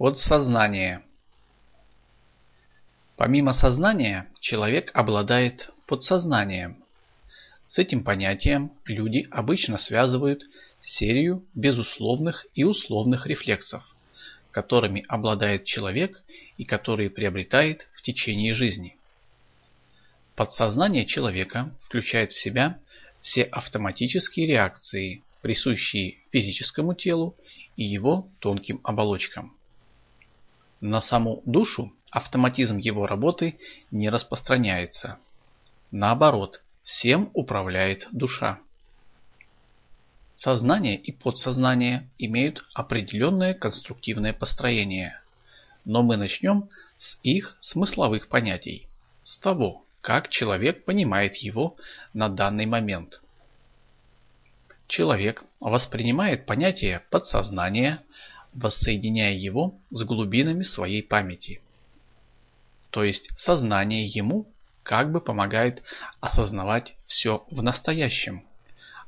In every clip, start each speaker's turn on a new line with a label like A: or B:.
A: Подсознание Помимо сознания, человек обладает подсознанием. С этим понятием люди обычно связывают серию безусловных и условных рефлексов, которыми обладает человек и которые приобретает в течение жизни. Подсознание человека включает в себя все автоматические реакции, присущие физическому телу и его тонким оболочкам. На саму душу автоматизм его работы не распространяется. Наоборот, всем управляет душа. Сознание и подсознание имеют определенное конструктивное построение, но мы начнем с их смысловых понятий, с того, как человек понимает его на данный момент. Человек воспринимает понятие подсознания, воссоединяя его с глубинами своей памяти. То есть сознание ему как бы помогает осознавать все в настоящем,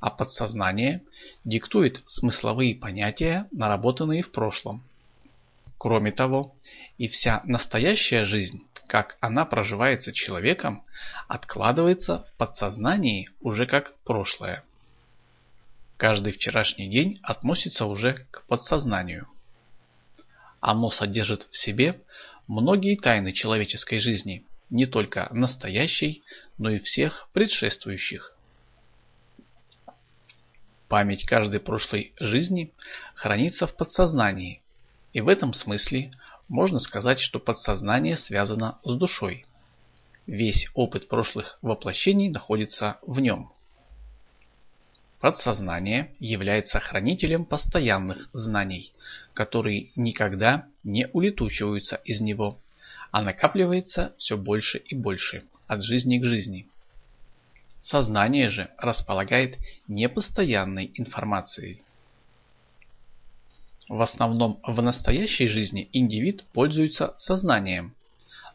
A: а подсознание диктует смысловые понятия, наработанные в прошлом. Кроме того, и вся настоящая жизнь, как она проживается человеком, откладывается в подсознании уже как прошлое. Каждый вчерашний день относится уже к подсознанию. Оно содержит в себе многие тайны человеческой жизни, не только настоящей, но и всех предшествующих. Память каждой прошлой жизни хранится в подсознании, и в этом смысле можно сказать, что подсознание связано с душой. Весь опыт прошлых воплощений находится в нем. Подсознание является хранителем постоянных знаний, которые никогда не улетучиваются из него, а накапливается все больше и больше от жизни к жизни. Сознание же располагает непостоянной информацией. В основном в настоящей жизни индивид пользуется сознанием,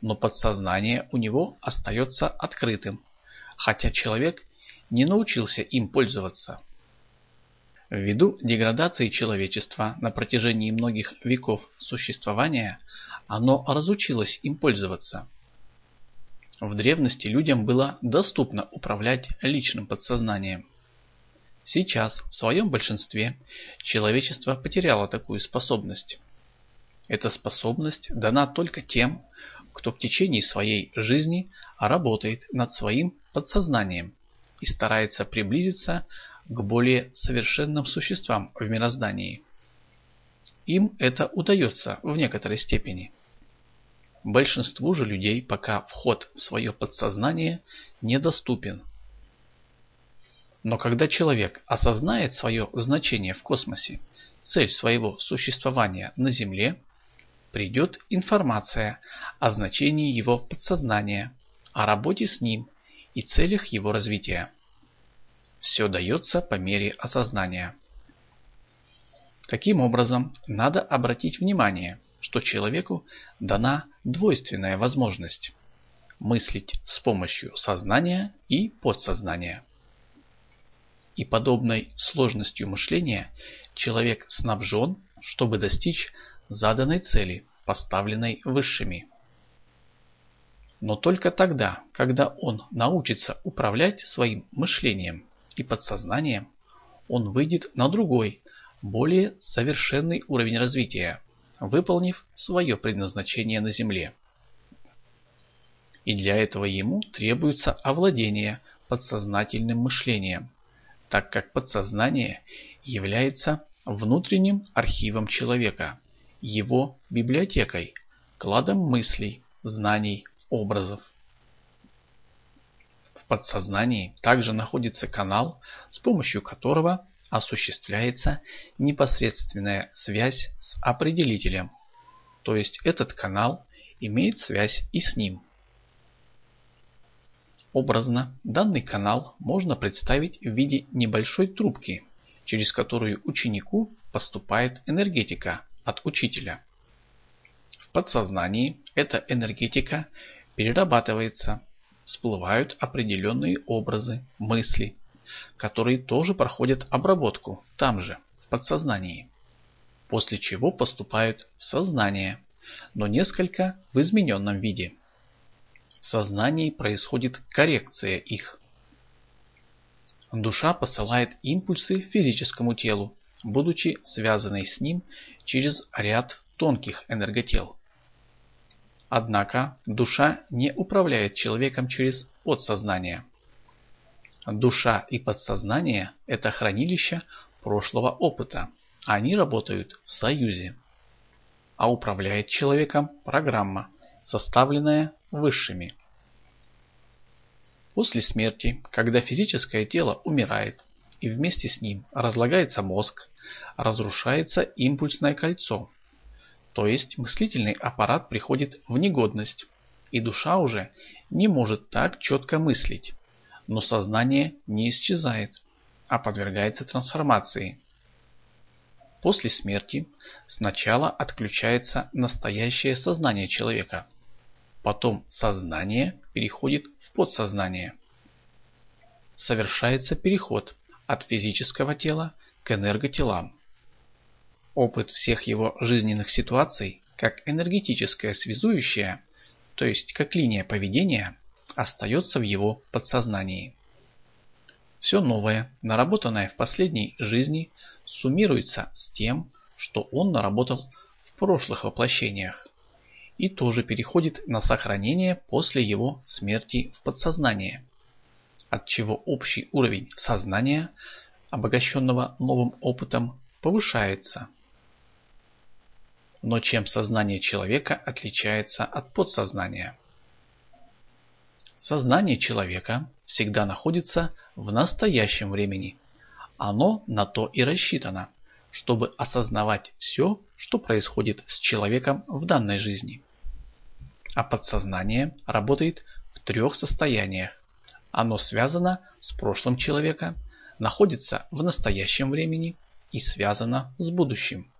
A: но подсознание у него остается открытым, хотя человек не научился им пользоваться. Ввиду деградации человечества на протяжении многих веков существования, оно разучилось им пользоваться. В древности людям было доступно управлять личным подсознанием. Сейчас, в своем большинстве, человечество потеряло такую способность. Эта способность дана только тем, кто в течение своей жизни работает над своим подсознанием и старается приблизиться к более совершенным существам в мироздании. Им это удается в некоторой степени. Большинству же людей пока вход в свое подсознание недоступен. Но когда человек осознает свое значение в космосе, цель своего существования на Земле, придет информация о значении его подсознания, о работе с ним и целях его развития. Все дается по мере осознания. Таким образом, надо обратить внимание, что человеку дана двойственная возможность мыслить с помощью сознания и подсознания. И подобной сложностью мышления человек снабжен, чтобы достичь заданной цели, поставленной высшими. Но только тогда, когда он научится управлять своим мышлением и подсознанием, он выйдет на другой, более совершенный уровень развития, выполнив свое предназначение на Земле. И для этого ему требуется овладение подсознательным мышлением, так как подсознание является внутренним архивом человека, его библиотекой, кладом мыслей, знаний, образов. В подсознании также находится канал, с помощью которого осуществляется непосредственная связь с определителем, то есть этот канал имеет связь и с ним. Образно данный канал можно представить в виде небольшой трубки, через которую ученику поступает энергетика от учителя. В подсознании эта энергетика перерабатывается, всплывают определенные образы, мысли, которые тоже проходят обработку там же, в подсознании. после чего поступают в сознание, но несколько в измененном виде. В сознании происходит коррекция их. Душа посылает импульсы физическому телу, будучи связанной с ним через ряд тонких энерготел. Однако душа не управляет человеком через подсознание. Душа и подсознание – это хранилище прошлого опыта. Они работают в союзе. А управляет человеком программа, составленная высшими. После смерти, когда физическое тело умирает, и вместе с ним разлагается мозг, разрушается импульсное кольцо, то есть мыслительный аппарат приходит в негодность, и душа уже не может так четко мыслить. Но сознание не исчезает, а подвергается трансформации. После смерти сначала отключается настоящее сознание человека, потом сознание переходит в подсознание. Совершается переход от физического тела к энерготелам. Опыт всех его жизненных ситуаций, как энергетическое связующее, то есть как линия поведения, остается в его подсознании. Все новое, наработанное в последней жизни, суммируется с тем, что он наработал в прошлых воплощениях, и тоже переходит на сохранение после его смерти в подсознание, от чего общий уровень сознания, обогащенного новым опытом, повышается. Но чем сознание человека отличается от подсознания? Сознание человека всегда находится в настоящем времени. Оно на то и рассчитано, чтобы осознавать все, что происходит с человеком в данной жизни. А подсознание работает в трех состояниях. Оно связано с прошлым человека, находится в настоящем времени и связано с будущим.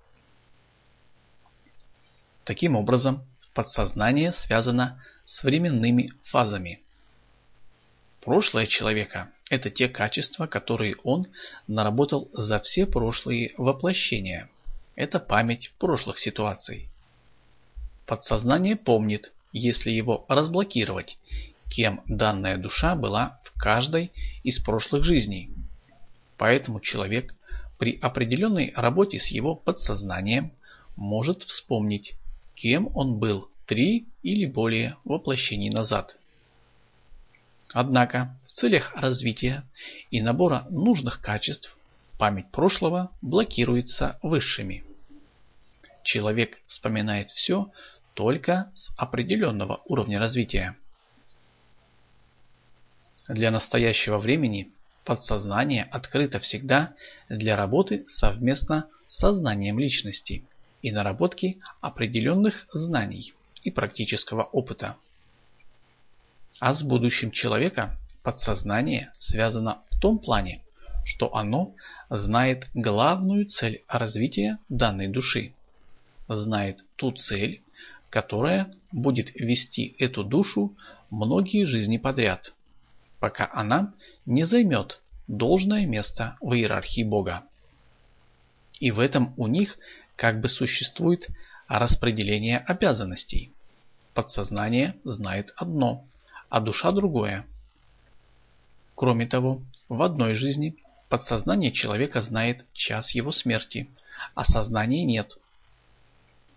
A: Таким образом, подсознание связано с временными фазами. Прошлое человека – это те качества, которые он наработал за все прошлые воплощения. Это память прошлых ситуаций. Подсознание помнит, если его разблокировать, кем данная душа была в каждой из прошлых жизней. Поэтому человек при определенной работе с его подсознанием может вспомнить, кем он был три или более воплощений назад. Однако в целях развития и набора нужных качеств память прошлого блокируется высшими. Человек вспоминает все только с определенного уровня развития. Для настоящего времени подсознание открыто всегда для работы совместно с сознанием личности и наработки определенных знаний и практического опыта. А с будущим человека подсознание связано в том плане, что оно знает главную цель развития данной души, знает ту цель, которая будет вести эту душу многие жизни подряд, пока она не займет должное место в иерархии Бога. И в этом у них как бы существует распределение обязанностей. Подсознание знает одно, а душа другое. Кроме того, в одной жизни подсознание человека знает час его смерти, а сознания нет.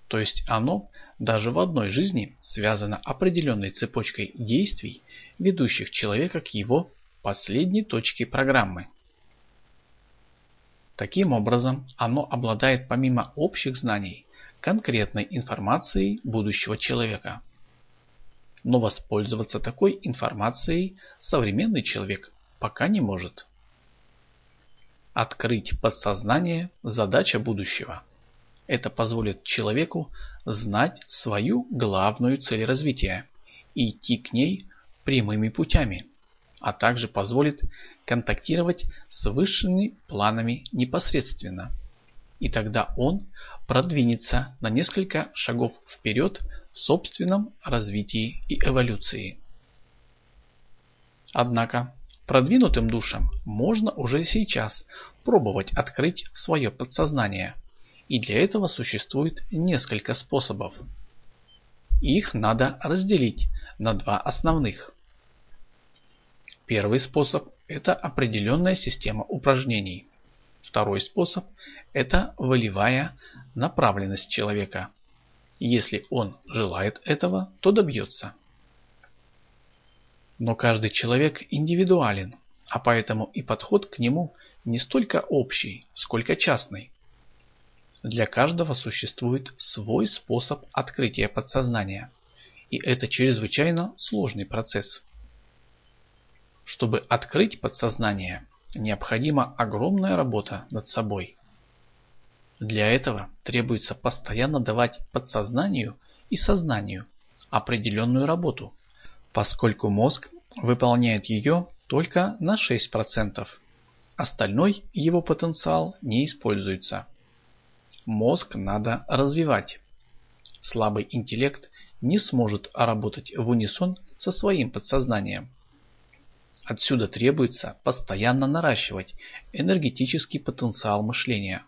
A: То есть оно даже в одной жизни связано определенной цепочкой действий, ведущих человека к его последней точке программы. Таким образом, оно обладает помимо общих знаний конкретной информацией будущего человека. Но воспользоваться такой информацией современный человек пока не может. Открыть подсознание – задача будущего. Это позволит человеку знать свою главную цель развития и идти к ней прямыми путями, а также позволит контактировать с высшими планами непосредственно. И тогда он продвинется на несколько шагов вперед в собственном развитии и эволюции. Однако продвинутым душам можно уже сейчас пробовать открыть свое подсознание И для этого существует несколько способов. Их надо разделить на два основных. Первый способ – это определенная система упражнений. Второй способ – это волевая направленность человека. Если он желает этого, то добьется. Но каждый человек индивидуален, а поэтому и подход к нему не столько общий, сколько частный. Для каждого существует свой способ открытия подсознания, и это чрезвычайно сложный процесс. Чтобы открыть подсознание, необходима огромная работа над собой. Для этого требуется постоянно давать подсознанию и сознанию определенную работу, поскольку мозг выполняет ее только на 6%. Остальной его потенциал не используется. Мозг надо развивать. Слабый интеллект не сможет работать в унисон со своим подсознанием. Отсюда требуется постоянно наращивать энергетический потенциал мышления.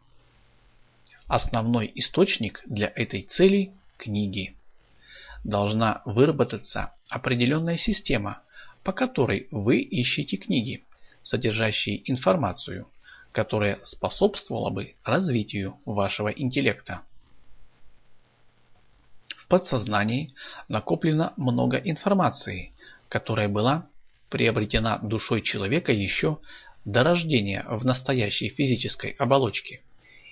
A: Основной источник для этой цели – книги. Должна выработаться определенная система, по которой вы ищете книги, содержащие информацию, которая способствовала бы развитию вашего интеллекта. В подсознании накоплено много информации, которая была приобретена душой человека еще до рождения в настоящей физической оболочке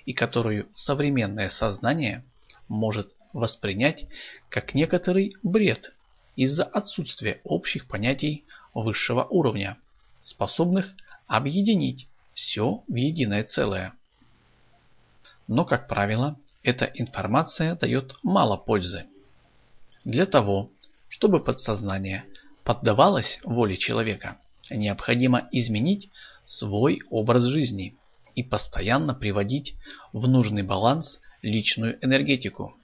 A: и которую современное сознание может воспринять как некоторый бред из-за отсутствия общих понятий высшего уровня, способных объединить все в единое целое. Но, как правило, эта информация дает мало пользы. Для того, чтобы подсознание поддавалось воле человека, необходимо изменить свой образ жизни и постоянно приводить в нужный баланс личную энергетику.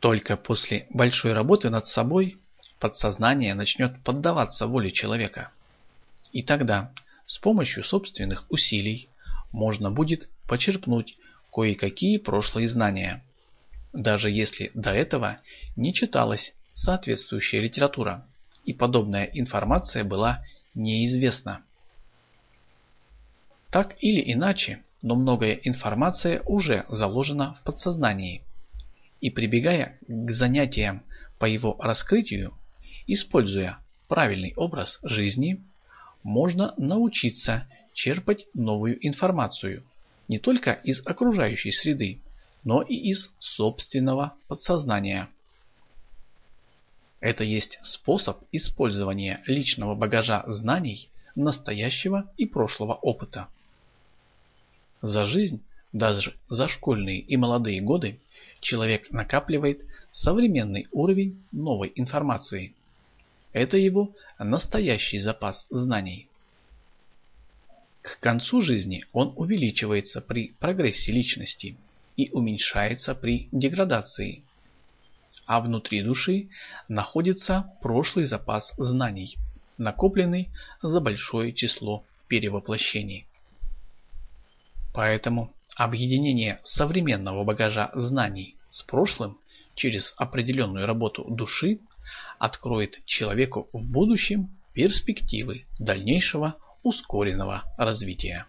A: Только после большой работы над собой подсознание начнет поддаваться воле человека. И тогда с помощью собственных усилий можно будет почерпнуть кое-какие прошлые знания, даже если до этого не читалась соответствующая литература и подобная информация была неизвестна. Так или иначе, но многое информация уже заложена в подсознании. И прибегая к занятиям по его раскрытию, используя правильный образ жизни, можно научиться черпать новую информацию не только из окружающей среды, но и из собственного подсознания. Это есть способ использования личного багажа знаний, настоящего и прошлого опыта. За жизнь, даже за школьные и молодые годы, человек накапливает современный уровень новой информации. Это его настоящий запас знаний. К концу жизни он увеличивается при прогрессе личности и уменьшается при деградации а внутри души находится прошлый запас знаний, накопленный за большое число перевоплощений. Поэтому объединение современного багажа знаний с прошлым через определенную работу души откроет человеку в будущем перспективы дальнейшего ускоренного развития.